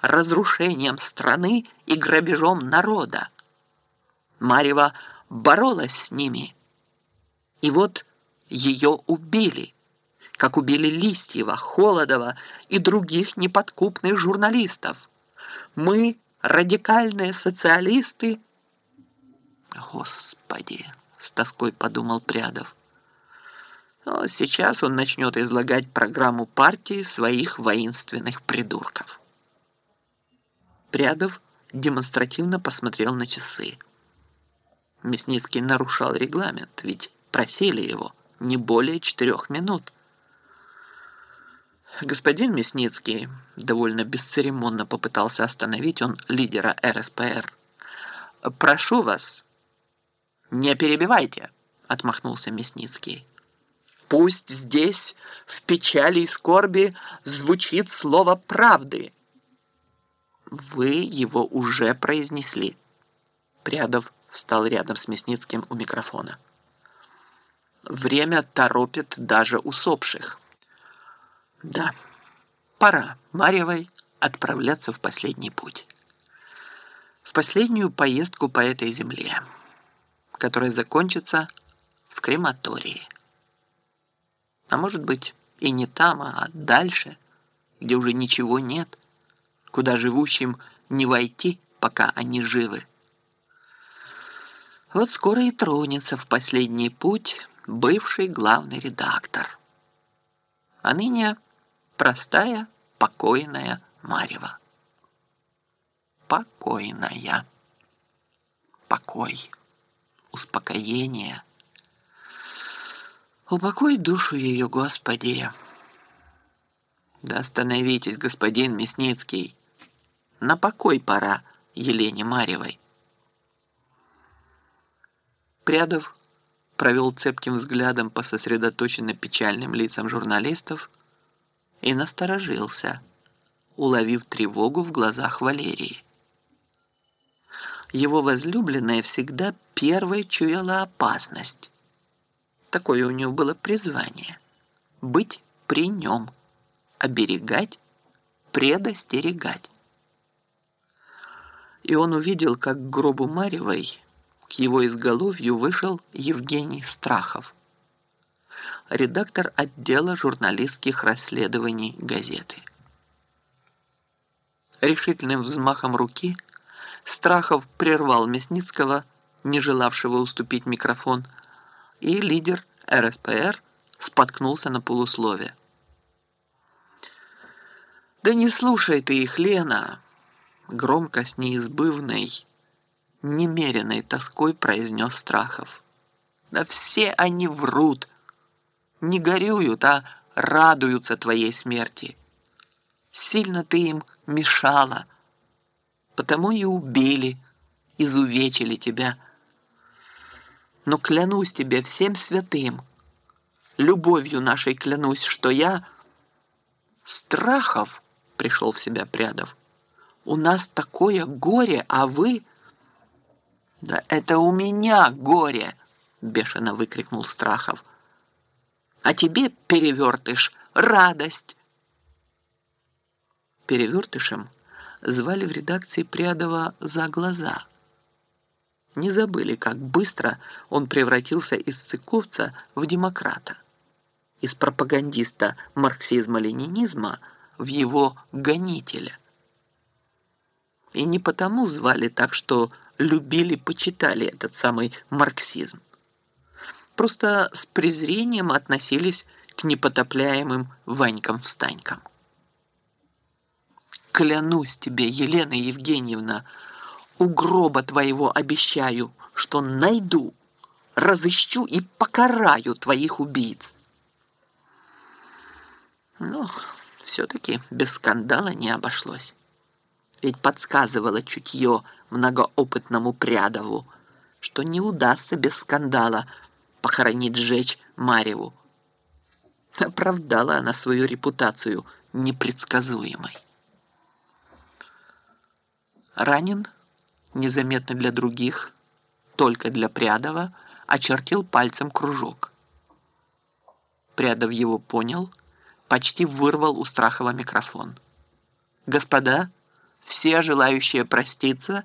разрушением страны и грабежом народа. Марева боролась с ними. И вот ее убили, как убили Листьева, Холодова и других неподкупных журналистов. Мы, радикальные социалисты... Господи, с тоской подумал Прядов. Но сейчас он начнет излагать программу партии своих воинственных придурков. Прядов демонстративно посмотрел на часы. Мясницкий нарушал регламент, ведь просили его не более четырех минут. Господин Мясницкий довольно бесцеремонно попытался остановить он лидера РСПР. «Прошу вас, не перебивайте», — отмахнулся Мясницкий. «Пусть здесь, в печали и скорби, звучит слово правды». «Вы его уже произнесли», — Прядов встал рядом с Мясницким у микрофона. Время торопит даже усопших. Да, пора Марьевой отправляться в последний путь. В последнюю поездку по этой земле, которая закончится в крематории. А может быть и не там, а дальше, где уже ничего нет, куда живущим не войти, пока они живы. Вот скоро и тронется в последний путь бывший главный редактор. А ныне простая, покойная Марьева. Покойная. Покой. Успокоение. Упокой душу ее, Господи. Да остановитесь, господин Мясницкий. На покой пора Елене Марьевой. Прядов провел цепким взглядом по сосредоточенно печальным лицам журналистов и насторожился, уловив тревогу в глазах Валерии. Его возлюбленная всегда первой чуяла опасность. Такое у нее было призвание — быть при нем, оберегать, предостерегать. И он увидел, как к гробу Марьевой к его изголовью вышел Евгений Страхов, редактор отдела журналистских расследований газеты. Решительным взмахом руки Страхов прервал Мясницкого, не желавшего уступить микрофон, и лидер РСПР споткнулся на полуслове. «Да не слушай ты их, Лена!» Громко с неизбывной немеренной тоской произнес Страхов. Да все они врут, не горюют, а радуются твоей смерти. Сильно ты им мешала, потому и убили, изувечили тебя. Но клянусь тебе всем святым, любовью нашей клянусь, что я... Страхов, пришел в себя Прядов, у нас такое горе, а вы... «Да это у меня горе!» — бешено выкрикнул Страхов. «А тебе, перевертыш, радость!» Перевертышем звали в редакции Прядова за глаза. Не забыли, как быстро он превратился из цыковца в демократа, из пропагандиста марксизма-ленинизма в его гонителя. И не потому звали так, что любили, почитали этот самый марксизм. Просто с презрением относились к непотопляемым Ванькам-встанькам. Клянусь тебе, Елена Евгеньевна, у гроба твоего обещаю, что найду, разыщу и покараю твоих убийц. Но все-таки без скандала не обошлось. Ведь подсказывало чутье многоопытному Прядову, что не удастся без скандала похоронить сжечь Мареву. Оправдала она свою репутацию непредсказуемой. Ранен, незаметно для других, только для Прядова, очертил пальцем кружок. Прядов его понял, почти вырвал у Страхова микрофон. «Господа!» Все желающие проститься